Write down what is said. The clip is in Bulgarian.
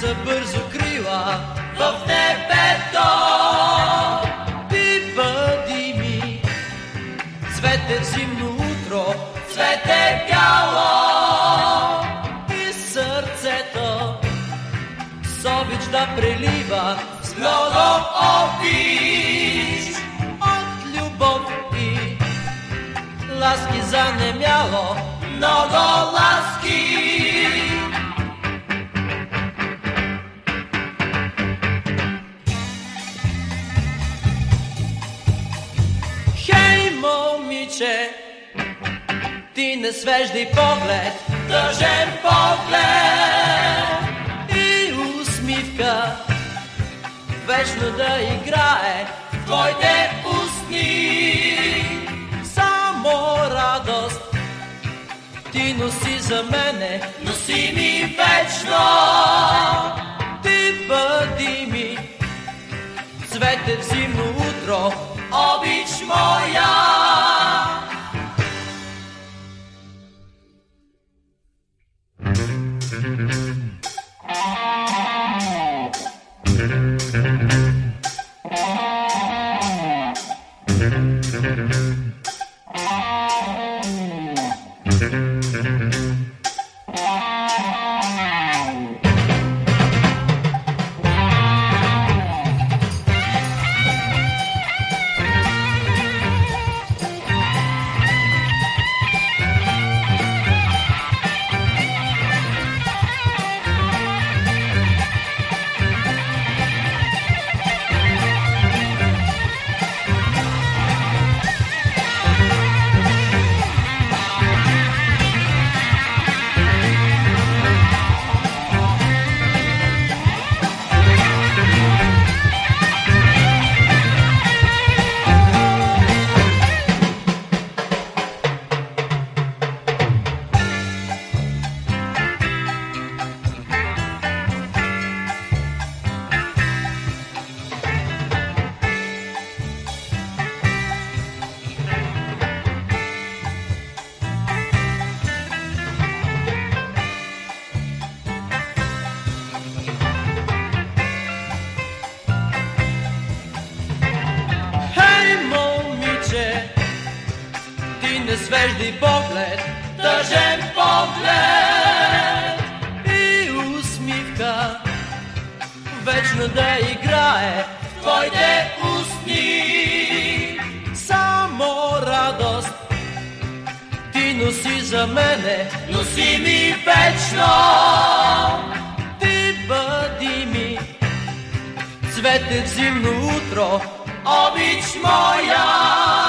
за бързо крила в небето. Ти бъди ми цвете в зимно утро, Цвете бяло и сърцето с обич да прелива с много обич. от любов и ласки занемяло. Много ласки. Момиче, ти не свеждай поглед Тъжен поглед. и усмивка вечно да играе. Твоите устни. Само радост ти носи за мене, Носи ми вечно. ти бъди ми цвете в зимно утро. Обич моя. Thank you. Не свеждай поглед Тъжен поглед. и усмивка вечно да играе. Твоите устни. Само радост ти носи за мене, Носи ми вечно. ти бъди ми цвете в зимно утро. Обич моя.